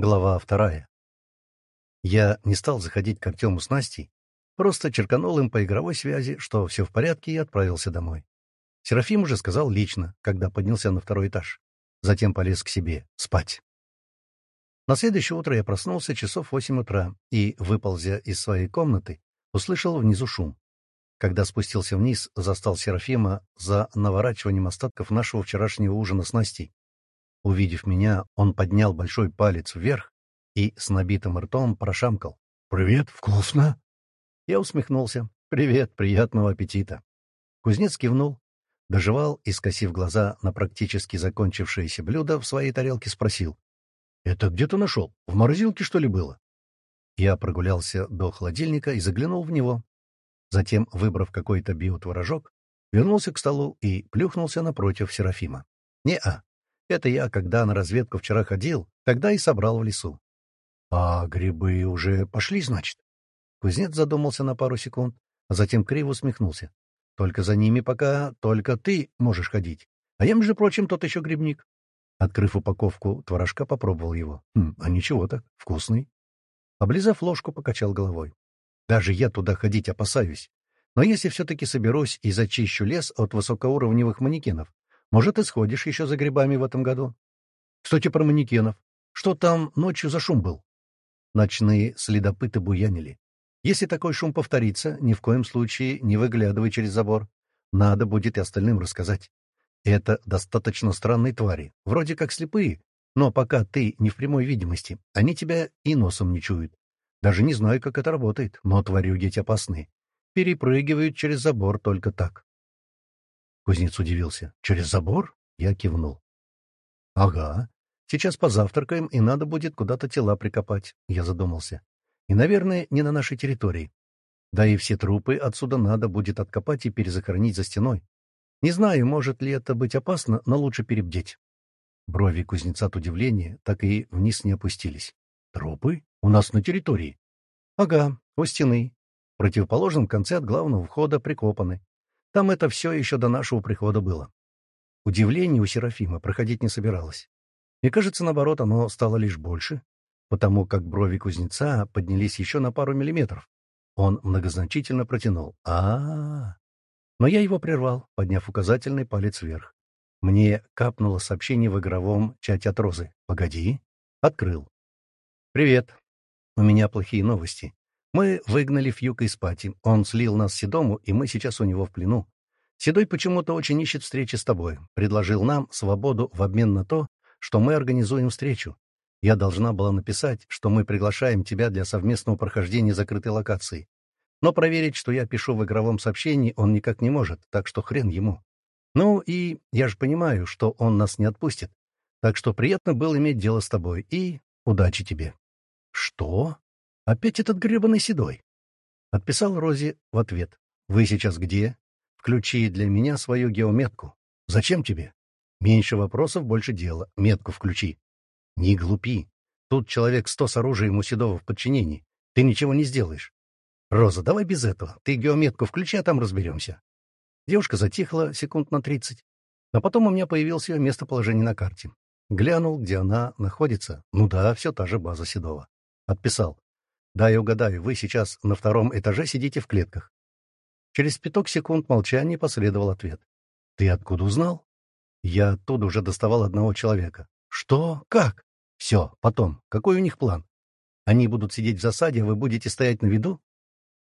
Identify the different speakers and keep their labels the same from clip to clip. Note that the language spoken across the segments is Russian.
Speaker 1: Глава вторая. Я не стал заходить к Артему с Настей, просто черканул им по игровой связи, что все в порядке, и отправился домой. Серафим уже сказал лично, когда поднялся на второй этаж. Затем полез к себе спать. На следующее утро я проснулся часов восемь утра и, выползя из своей комнаты, услышал внизу шум. Когда спустился вниз, застал Серафима за наворачиванием остатков нашего вчерашнего ужина с Настей. Увидев меня, он поднял большой палец вверх и с набитым ртом прошамкал. «Привет, вкусно!» Я усмехнулся. «Привет, приятного аппетита!» Кузнец кивнул, доживал и, скосив глаза на практически закончившееся блюдо в своей тарелке, спросил. «Это где ты нашел? В морозилке, что ли, было?» Я прогулялся до холодильника и заглянул в него. Затем, выбрав какой-то биотворожок, вернулся к столу и плюхнулся напротив Серафима. «Не-а, это я, когда на разведку вчера ходил, тогда и собрал в лесу. — А грибы уже пошли, значит? Кузнец задумался на пару секунд, а затем криво усмехнулся. — Только за ними пока только ты можешь ходить. А я, между прочим, тот еще грибник. Открыв упаковку творожка, попробовал его. Хм, а ничего так, вкусный. Облизав ложку, покачал головой. Даже я туда ходить опасаюсь. Но если все-таки соберусь и зачищу лес от высокоуровневых манекенов, может, и сходишь еще за грибами в этом году? Кстати, про манекенов. Что там ночью за шум был? Ночные следопыты буянили. Если такой шум повторится, ни в коем случае не выглядывай через забор. Надо будет и остальным рассказать. Это достаточно странные твари, вроде как слепые, но пока ты не в прямой видимости, они тебя и носом не чуют. Даже не знаю, как это работает, но твари дети опасны. Перепрыгивают через забор только так. Кузнец удивился. «Через забор?» Я кивнул. «Ага. Сейчас позавтракаем, и надо будет куда-то тела прикопать», — я задумался. «И, наверное, не на нашей территории. Да и все трупы отсюда надо будет откопать и перезахоронить за стеной. Не знаю, может ли это быть опасно, но лучше перебдеть». Брови кузнеца от удивления так и вниз не опустились. «Трупы? У нас на территории?» «Ага, у стены. В противоположном конце от главного входа прикопаны. Там это все еще до нашего прихода было. Удивление у Серафима проходить не собиралось. Мне кажется, наоборот, оно стало лишь больше, потому как брови кузнеца поднялись еще на пару миллиметров. Он многозначительно протянул. а а, -а. Но я его прервал, подняв указательный палец вверх. Мне капнуло сообщение в игровом чате от Розы. «Погоди». Открыл. «Привет. У меня плохие новости. Мы выгнали Фьюка из пати. Он слил нас Седому, и мы сейчас у него в плену. Седой почему-то очень ищет встречи с тобой. Предложил нам свободу в обмен на то, что мы организуем встречу. Я должна была написать, что мы приглашаем тебя для совместного прохождения закрытой локации. Но проверить, что я пишу в игровом сообщении, он никак не может, так что хрен ему. Ну и я же понимаю, что он нас не отпустит. Так что приятно было иметь дело с тобой, и удачи тебе. Что? Опять этот гребаный седой. Отписал Рози в ответ. «Вы сейчас где? Включи для меня свою геометку. Зачем тебе? Меньше вопросов, больше дела. Метку включи. Не глупи. Тут человек сто с оружием у Седова в подчинении. Ты ничего не сделаешь. Роза, давай без этого. Ты геометку включи, а там разберемся. Девушка затихла секунд на тридцать. А потом у меня появилось ее местоположение на карте. Глянул, где она находится. Ну да, все та же база Седова. Отписал. Да, я угадаю, вы сейчас на втором этаже сидите в клетках. Через пяток секунд молчания последовал ответ. Ты откуда узнал? Я оттуда уже доставал одного человека. Что? Как? Все, потом. Какой у них план? Они будут сидеть в засаде, а вы будете стоять на виду?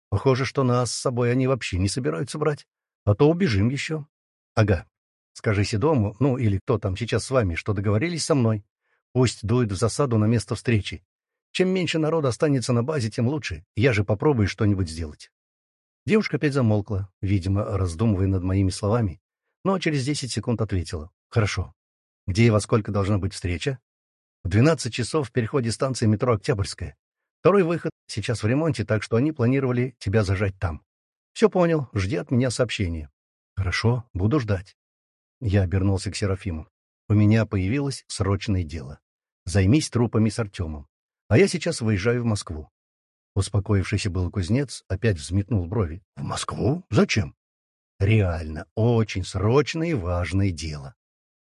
Speaker 1: Похоже, что нас с собой они вообще не собираются брать. А то убежим еще. Ага. Скажи Седому, ну или кто там сейчас с вами, что договорились со мной. Пусть дует в засаду на место встречи. Чем меньше народа останется на базе, тем лучше. Я же попробую что-нибудь сделать. Девушка опять замолкла, видимо, раздумывая над моими словами, но через десять секунд ответила. «Хорошо. Где и во сколько должна быть встреча?» «В двенадцать часов в переходе станции метро Октябрьская. Второй выход сейчас в ремонте, так что они планировали тебя зажать там. Все понял, жди от меня сообщения». «Хорошо, буду ждать». Я обернулся к Серафиму. У меня появилось срочное дело. Займись трупами с Артемом а я сейчас выезжаю в Москву. Успокоившийся был кузнец опять взметнул брови. — В Москву? Зачем? — Реально, очень срочное и важное дело.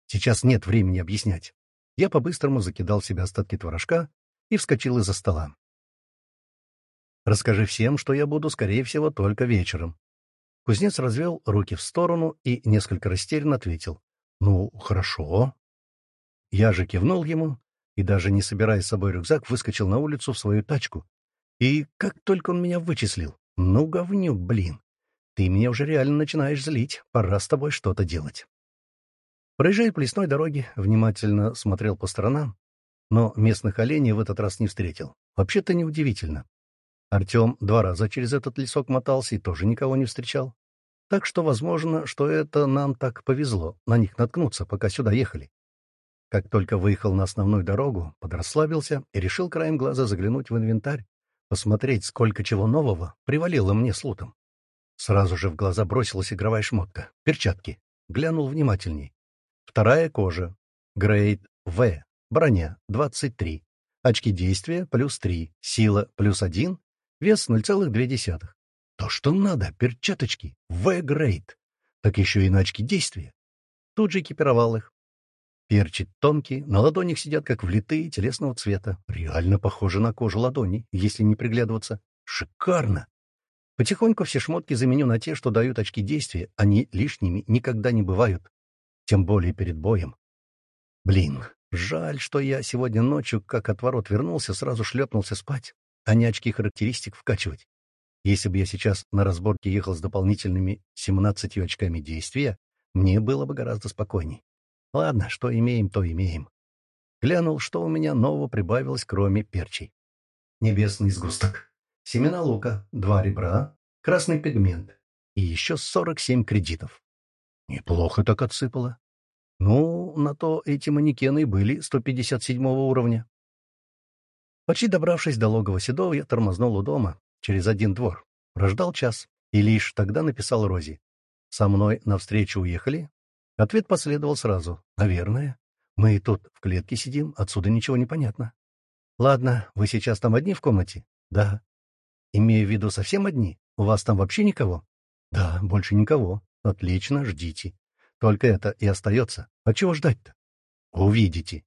Speaker 1: Сейчас нет времени объяснять. Я по-быстрому закидал себе остатки творожка и вскочил из-за стола. «Расскажи всем, что я буду, скорее всего, только вечером». Кузнец развел руки в сторону и несколько растерянно ответил. «Ну, хорошо». Я же кивнул ему и, даже не собирая с собой рюкзак, выскочил на улицу в свою тачку. И как только он меня вычислил. Ну, говнюк, блин. Ты меня уже реально начинаешь злить. Пора с тобой что-то делать. Проезжая по лесной дороге, внимательно смотрел по сторонам, но местных оленей в этот раз не встретил. Вообще-то неудивительно. Артем два раза через этот лесок мотался и тоже никого не встречал. Так что, возможно, что это нам так повезло на них наткнуться, пока сюда ехали. Как только выехал на основную дорогу, подрасслабился и решил краем глаза заглянуть в инвентарь, посмотреть, сколько чего нового привалило мне с лутом. Сразу же в глаза бросилась игровая шмотка. Перчатки. Глянул внимательней. Вторая кожа. Грейд В. Броня 23. Очки действия плюс 3. Сила плюс 1. Вес 0,2. То, что надо, перчаточки. В-грейд. Так еще и на очки действия. Тут же экипировал их. Перчик тонкий, на ладонях сидят как влитые, телесного цвета. Реально похоже на кожу ладони, если не приглядываться. Шикарно! Потихоньку все шмотки заменю на те, что дают очки действия. Они лишними никогда не бывают. Тем более перед боем. Блин, жаль, что я сегодня ночью, как от ворот вернулся, сразу шлепнулся спать, а не очки характеристик вкачивать. Если бы я сейчас на разборке ехал с дополнительными 17 очками действия, мне было бы гораздо спокойней. Ладно, что имеем, то имеем. Глянул, что у меня нового прибавилось, кроме перчей. Небесный сгусток. Семена лука, два ребра, красный пигмент и еще 47 кредитов. Неплохо так отсыпало. Ну, на то эти манекены были 157 уровня. Почти добравшись до логова Седова, я тормознул у дома, через один двор. Прождал час, и лишь тогда написал Розе. «Со мной навстречу уехали, Ответ последовал сразу. «Наверное. Мы тут в клетке сидим, отсюда ничего не понятно». «Ладно, вы сейчас там одни в комнате?» «Да». «Имею в виду совсем одни? У вас там вообще никого?» «Да, больше никого. Отлично, ждите. Только это и остается. А чего ждать-то?» «Увидите».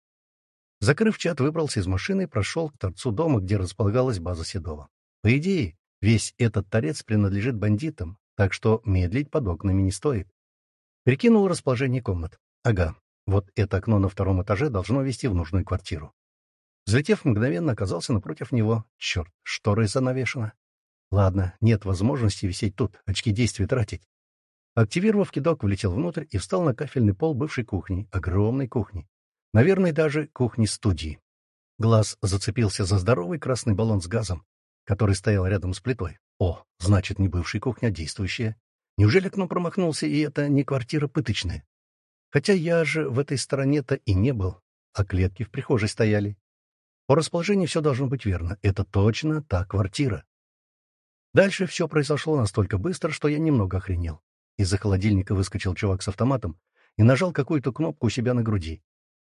Speaker 1: Закрыв чат, выбрался из машины и прошел к торцу дома, где располагалась база Седова. По идее, весь этот торец принадлежит бандитам, так что медлить под окнами не стоит. Прикинул расположение комнат. Ага, вот это окно на втором этаже должно вести в нужную квартиру. Взлетев, мгновенно оказался напротив него. Черт, шторы занавешено. Ладно, нет возможности висеть тут, очки действия тратить. Активировав кидок, влетел внутрь и встал на кафельный пол бывшей кухни, огромной кухни. Наверное, даже кухни-студии. Глаз зацепился за здоровый красный баллон с газом, который стоял рядом с плитой. О, значит, не бывшая кухня, а действующая. Неужели окно промахнулся, и это не квартира пыточная? Хотя я же в этой стороне-то и не был, а клетки в прихожей стояли. По расположению все должно быть верно. Это точно та квартира. Дальше все произошло настолько быстро, что я немного охренел. Из-за холодильника выскочил чувак с автоматом и нажал какую-то кнопку у себя на груди.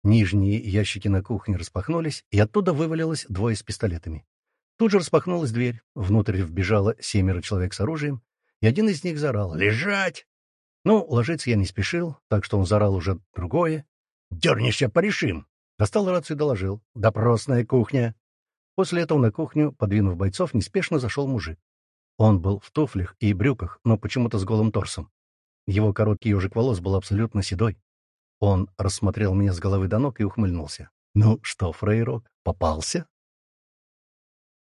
Speaker 1: Нижние ящики на кухне распахнулись, и оттуда вывалилось двое с пистолетами. Тут же распахнулась дверь, внутрь вбежало семеро человек с оружием, и один из них заорал «Лежать!». Ну, ложиться я не спешил, так что он заорал уже другое. «Дернешься, порешим!» Достал рацию и доложил. «Допросная кухня!» После этого на кухню, подвинув бойцов, неспешно зашел мужик. Он был в туфлях и брюках, но почему-то с голым торсом. Его короткий ежик волос был абсолютно седой. Он рассмотрел меня с головы до ног и ухмыльнулся. «Ну что, фрейрок, попался?»